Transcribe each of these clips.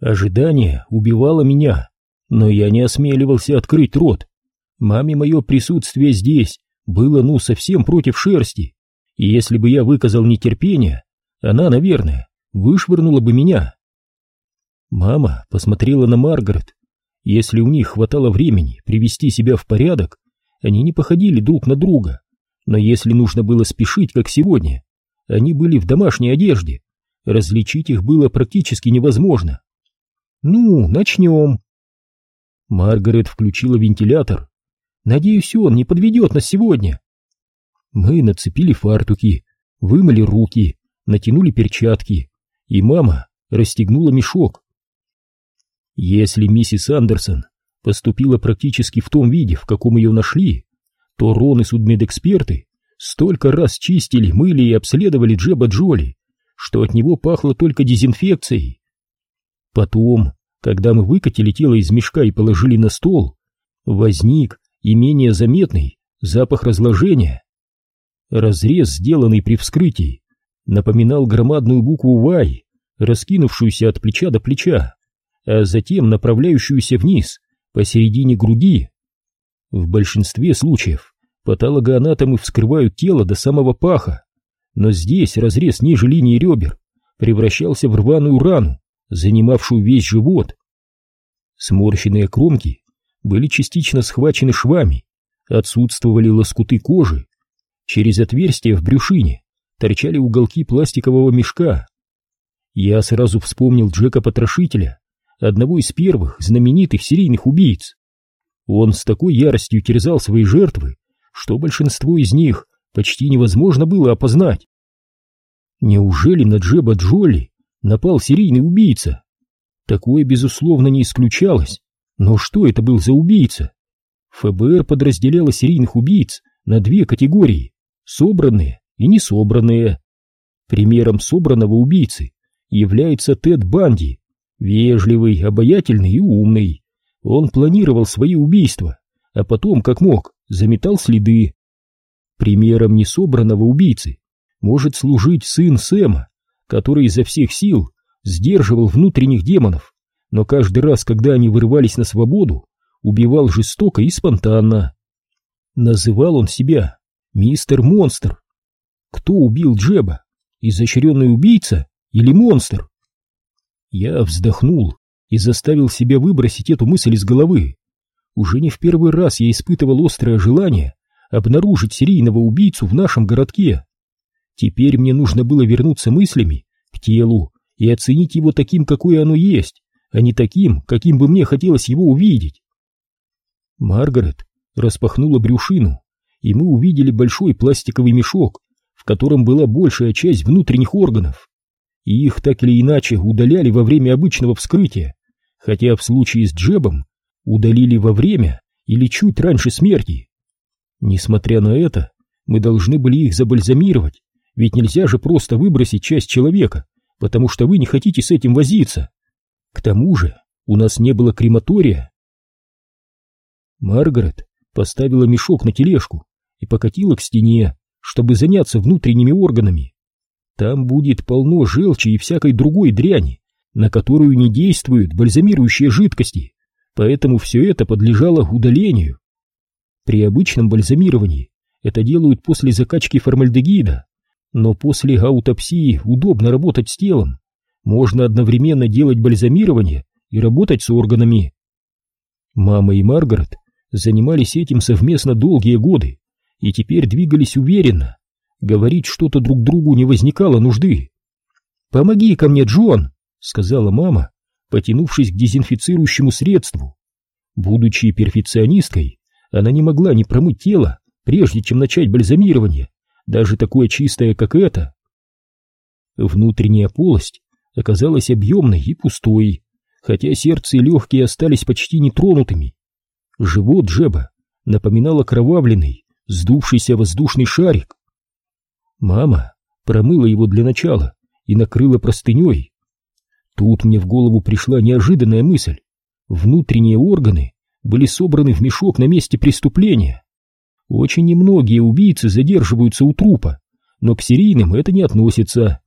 Ожидание убивало меня, но я не осмеливался открыть рот. Маме мое присутствие здесь было ну совсем против шерсти, и если бы я выказал нетерпение, она, наверное, вышвырнула бы меня. Мама посмотрела на Маргарет. Если у них хватало времени привести себя в порядок, они не походили друг на друга, но если нужно было спешить, как сегодня, они были в домашней одежде, различить их было практически невозможно. «Ну, начнем». Маргарет включила вентилятор. «Надеюсь, он не подведет нас сегодня». Мы нацепили фартуки, вымыли руки, натянули перчатки, и мама расстегнула мешок. Если миссис Андерсон поступила практически в том виде, в каком ее нашли, то Рон и судмедэксперты столько раз чистили, мыли и обследовали Джеба Джоли, что от него пахло только дезинфекцией. Потом, когда мы выкатили тело из мешка и положили на стол, возник и менее заметный запах разложения. Разрез, сделанный при вскрытии, напоминал громадную букву «Y», раскинувшуюся от плеча до плеча, а затем направляющуюся вниз, посередине груди. В большинстве случаев патологоанатомы вскрывают тело до самого паха, но здесь разрез ниже линии ребер превращался в рваную рану, занимавшую весь живот. Сморщенные кромки были частично схвачены швами, отсутствовали лоскуты кожи. Через отверстия в брюшине торчали уголки пластикового мешка. Я сразу вспомнил Джека-потрошителя, одного из первых знаменитых серийных убийц. Он с такой яростью терзал свои жертвы, что большинство из них почти невозможно было опознать. Неужели на Джеба Джоли напал серийный убийца. Такое, безусловно, не исключалось. Но что это был за убийца? ФБР подразделяло серийных убийц на две категории – собранные и несобранные. Примером собранного убийцы является Тед Банди, вежливый, обаятельный и умный. Он планировал свои убийства, а потом, как мог, заметал следы. Примером несобранного убийцы может служить сын Сэма, который изо всех сил сдерживал внутренних демонов, но каждый раз, когда они вырывались на свободу, убивал жестоко и спонтанно. Называл он себя мистер Монстр. Кто убил Джеба? Изощренный убийца или монстр? Я вздохнул и заставил себя выбросить эту мысль из головы. Уже не в первый раз я испытывал острое желание обнаружить серийного убийцу в нашем городке. Теперь мне нужно было вернуться мыслями к телу и оценить его таким, какое оно есть, а не таким, каким бы мне хотелось его увидеть. Маргарет распахнула брюшину, и мы увидели большой пластиковый мешок, в котором была большая часть внутренних органов. И их так или иначе удаляли во время обычного вскрытия, хотя в случае с Джебом удалили во время или чуть раньше смерти. Несмотря на это, мы должны были их забальзамировать, ведь нельзя же просто выбросить часть человека, потому что вы не хотите с этим возиться. К тому же у нас не было крематория. Маргарет поставила мешок на тележку и покатила к стене, чтобы заняться внутренними органами. Там будет полно желчи и всякой другой дряни, на которую не действуют бальзамирующие жидкости, поэтому все это подлежало удалению. При обычном бальзамировании это делают после закачки формальдегида, но после аутопсии удобно работать с телом. Можно одновременно делать бальзамирование и работать с органами. Мама и Маргарет занимались этим совместно долгие годы и теперь двигались уверенно. Говорить что-то друг другу не возникало нужды. «Помоги ко мне, Джон!» — сказала мама, потянувшись к дезинфицирующему средству. Будучи перфекционисткой, она не могла не промыть тело, прежде чем начать бальзамирование даже такое чистое, как это. Внутренняя полость оказалась объемной и пустой, хотя сердце и легкие остались почти нетронутыми. Живот Джеба напоминал окровавленный, сдувшийся воздушный шарик. Мама промыла его для начала и накрыла простыней. Тут мне в голову пришла неожиданная мысль. Внутренние органы были собраны в мешок на месте преступления. Очень немногие убийцы задерживаются у трупа, но к серийным это не относится.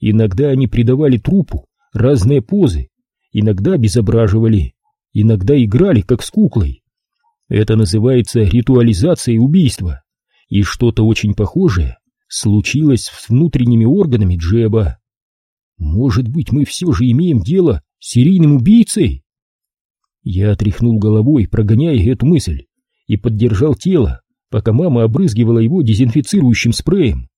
Иногда они придавали трупу разные позы, иногда обезображивали, иногда играли как с куклой. Это называется ритуализацией убийства, и что-то очень похожее случилось с внутренними органами Джеба. Может быть, мы все же имеем дело с серийным убийцей? Я отряхнул головой, прогоняя эту мысль, и поддержал тело, пока мама обрызгивала его дезинфицирующим спреем.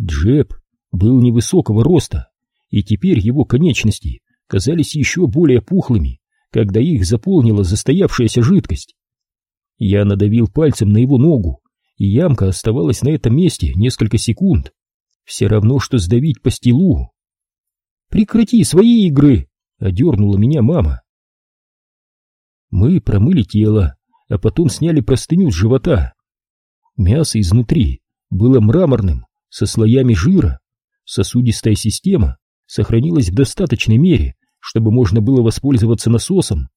Джеб был невысокого роста, и теперь его конечности казались еще более пухлыми, когда их заполнила застоявшаяся жидкость. Я надавил пальцем на его ногу, и ямка оставалась на этом месте несколько секунд. Все равно, что сдавить по. «Прекрати свои игры!» — одернула меня мама. Мы промыли тело, а потом сняли простыню с живота. Мясо изнутри было мраморным, со слоями жира. Сосудистая система сохранилась в достаточной мере, чтобы можно было воспользоваться насосом,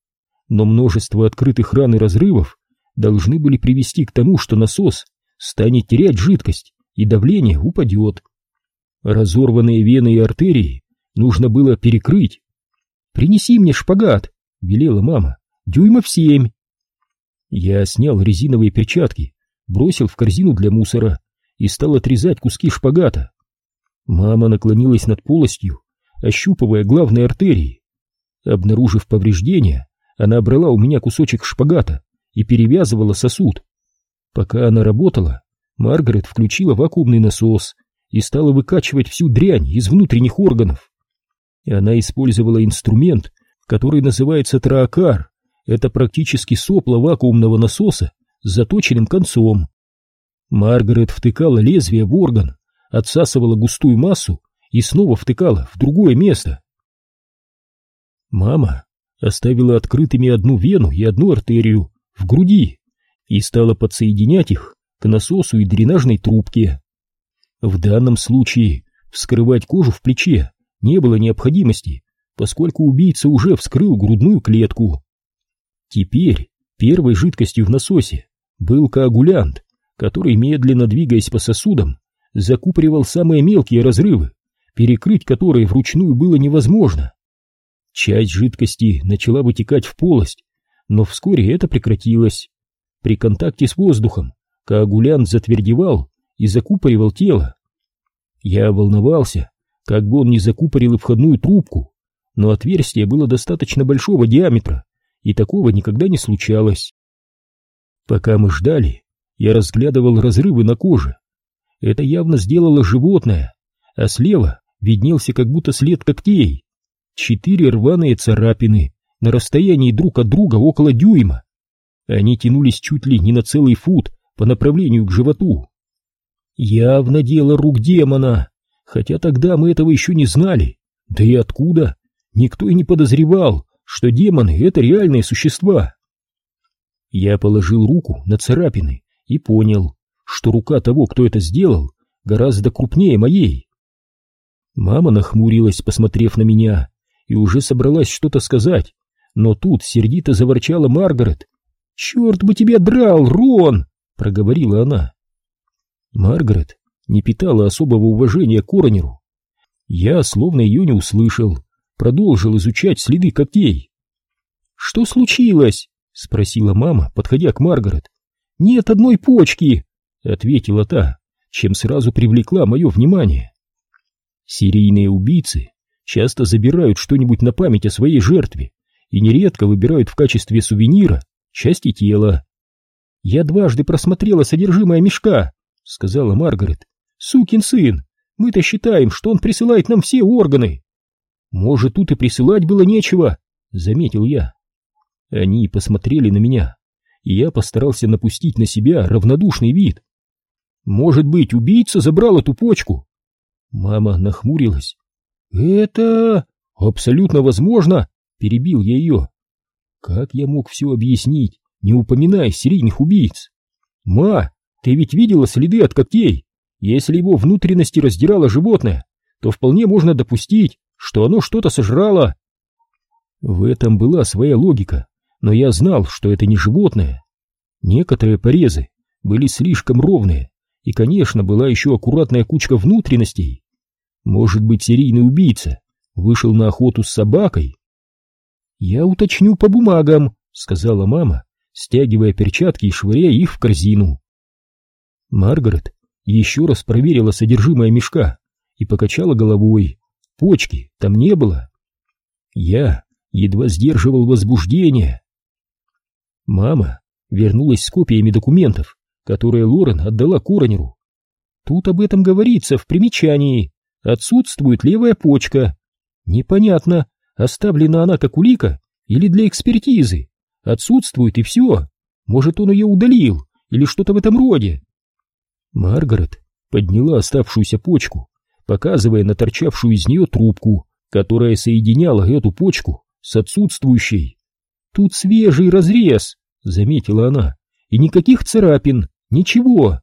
но множество открытых ран и разрывов должны были привести к тому, что насос станет терять жидкость и давление упадет. Разорванные вены и артерии нужно было перекрыть. «Принеси мне шпагат», — велела мама, — «дюймов семь». Я снял резиновые перчатки, бросил в корзину для мусора и стал отрезать куски шпагата. Мама наклонилась над полостью, ощупывая главные артерии. Обнаружив повреждения, она брала у меня кусочек шпагата и перевязывала сосуд. Пока она работала, Маргарет включила вакуумный насос и стала выкачивать всю дрянь из внутренних органов. И она использовала инструмент, который называется траакар. Это практически сопло вакуумного насоса с заточенным концом. Маргарет втыкала лезвие в орган, отсасывала густую массу и снова втыкала в другое место. Мама оставила открытыми одну вену и одну артерию в груди и стала подсоединять их к насосу и дренажной трубке. В данном случае вскрывать кожу в плече не было необходимости, поскольку убийца уже вскрыл грудную клетку. Теперь первой жидкостью в насосе был коагулянт, который, медленно двигаясь по сосудам, закупоривал самые мелкие разрывы, перекрыть которые вручную было невозможно. Часть жидкости начала вытекать в полость, но вскоре это прекратилось. При контакте с воздухом коагулянт затвердевал и закупоривал тело. Я волновался, как бы он не закупорил и входную трубку, но отверстие было достаточно большого диаметра, и такого никогда не случалось. Пока мы ждали, я разглядывал разрывы на коже. Это явно сделало животное, а слева виднелся как будто след когтей. Четыре рваные царапины на расстоянии друг от друга около дюйма. Они тянулись чуть ли не на целый фут по направлению к животу. Явно дело рук демона, хотя тогда мы этого еще не знали. Да и откуда? Никто и не подозревал, что демоны — это реальные существа. Я положил руку на царапины и понял, что рука того, кто это сделал, гораздо крупнее моей. Мама нахмурилась, посмотрев на меня, и уже собралась что-то сказать, но тут сердито заворчала Маргарет. «Черт бы тебя драл, Рон!» — проговорила она. Маргарет не питала особого уважения к Коронеру. Я, словно ее не услышал, продолжил изучать следы когтей. «Что случилось?» — спросила мама, подходя к Маргарет. «Нет одной почки!» — ответила та, чем сразу привлекла мое внимание. Серийные убийцы часто забирают что-нибудь на память о своей жертве и нередко выбирают в качестве сувенира части тела. «Я дважды просмотрела содержимое мешка», — сказала Маргарет. «Сукин сын! Мы-то считаем, что он присылает нам все органы!» «Может, тут и присылать было нечего», — заметил я. Они посмотрели на меня и я постарался напустить на себя равнодушный вид. «Может быть, убийца забрал эту почку?» Мама нахмурилась. «Это абсолютно возможно!» — перебил я ее. «Как я мог все объяснить, не упоминая серийных убийц?» «Ма, ты ведь видела следы от когтей? Если его внутренности раздирало животное, то вполне можно допустить, что оно что-то сожрало». В этом была своя логика но я знал, что это не животное. Некоторые порезы были слишком ровные, и, конечно, была еще аккуратная кучка внутренностей. Может быть, серийный убийца вышел на охоту с собакой. «Я уточню по бумагам», — сказала мама, стягивая перчатки и швыряя их в корзину. Маргарет еще раз проверила содержимое мешка и покачала головой. Почки там не было. Я едва сдерживал возбуждение. Мама вернулась с копиями документов, которые Лорен отдала коронеру. Тут об этом говорится в примечании. Отсутствует левая почка. Непонятно, оставлена она как улика или для экспертизы. Отсутствует и все. Может, он ее удалил или что-то в этом роде. Маргарет подняла оставшуюся почку, показывая на торчавшую из нее трубку, которая соединяла эту почку с отсутствующей. «Тут свежий разрез», — заметила она, — «и никаких царапин, ничего».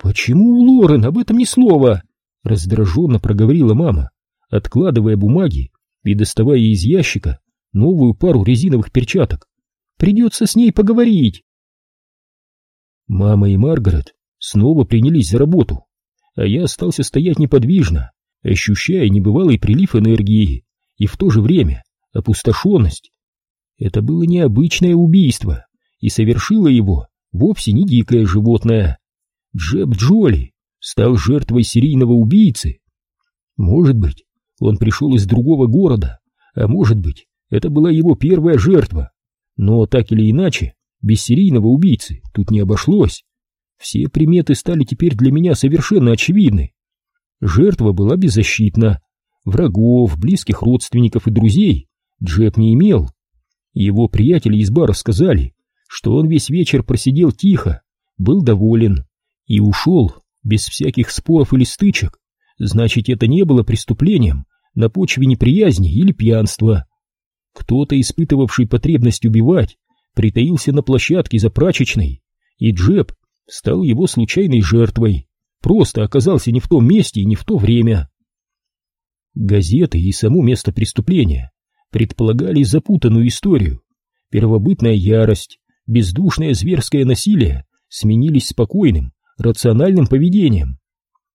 «Почему у Лорен об этом ни слова?» — раздраженно проговорила мама, откладывая бумаги и доставая из ящика новую пару резиновых перчаток. «Придется с ней поговорить». Мама и Маргарет снова принялись за работу, а я остался стоять неподвижно, ощущая небывалый прилив энергии и в то же время опустошенность. Это было необычное убийство, и совершило его вовсе не дикое животное. Джеб Джоли стал жертвой серийного убийцы. Может быть, он пришел из другого города, а может быть, это была его первая жертва. Но так или иначе, без серийного убийцы тут не обошлось. Все приметы стали теперь для меня совершенно очевидны. Жертва была беззащитна. Врагов, близких родственников и друзей Джеб не имел. Его приятели из бара сказали, что он весь вечер просидел тихо, был доволен и ушел без всяких споров или стычек. Значит, это не было преступлением на почве неприязни или пьянства. Кто-то, испытывавший потребность убивать, притаился на площадке за прачечной, и Джеб стал его случайной жертвой, просто оказался не в том месте и не в то время. Газеты и само место преступления предполагали запутанную историю. Первобытная ярость, бездушное зверское насилие сменились спокойным, рациональным поведением.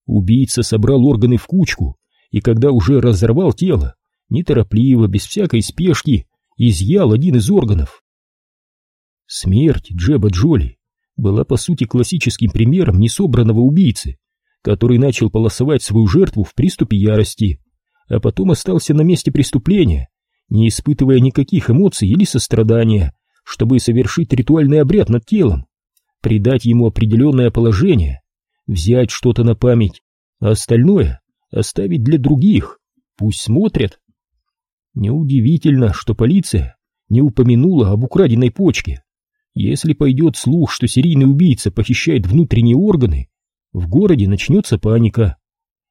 Убийца собрал органы в кучку, и когда уже разорвал тело, неторопливо, без всякой спешки, изъял один из органов. Смерть Джеба Джоли была по сути классическим примером несобранного убийцы, который начал полосовать свою жертву в приступе ярости, а потом остался на месте преступления, не испытывая никаких эмоций или сострадания, чтобы совершить ритуальный обряд над телом, придать ему определенное положение, взять что-то на память, а остальное оставить для других, пусть смотрят. Неудивительно, что полиция не упомянула об украденной почке. Если пойдет слух, что серийный убийца похищает внутренние органы, в городе начнется паника.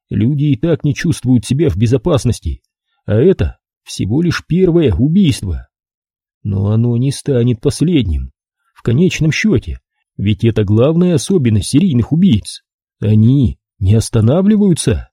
Люди и так не чувствуют себя в безопасности, а это всего лишь первое убийство. Но оно не станет последним. В конечном счете, ведь это главная особенность серийных убийц. Они не останавливаются.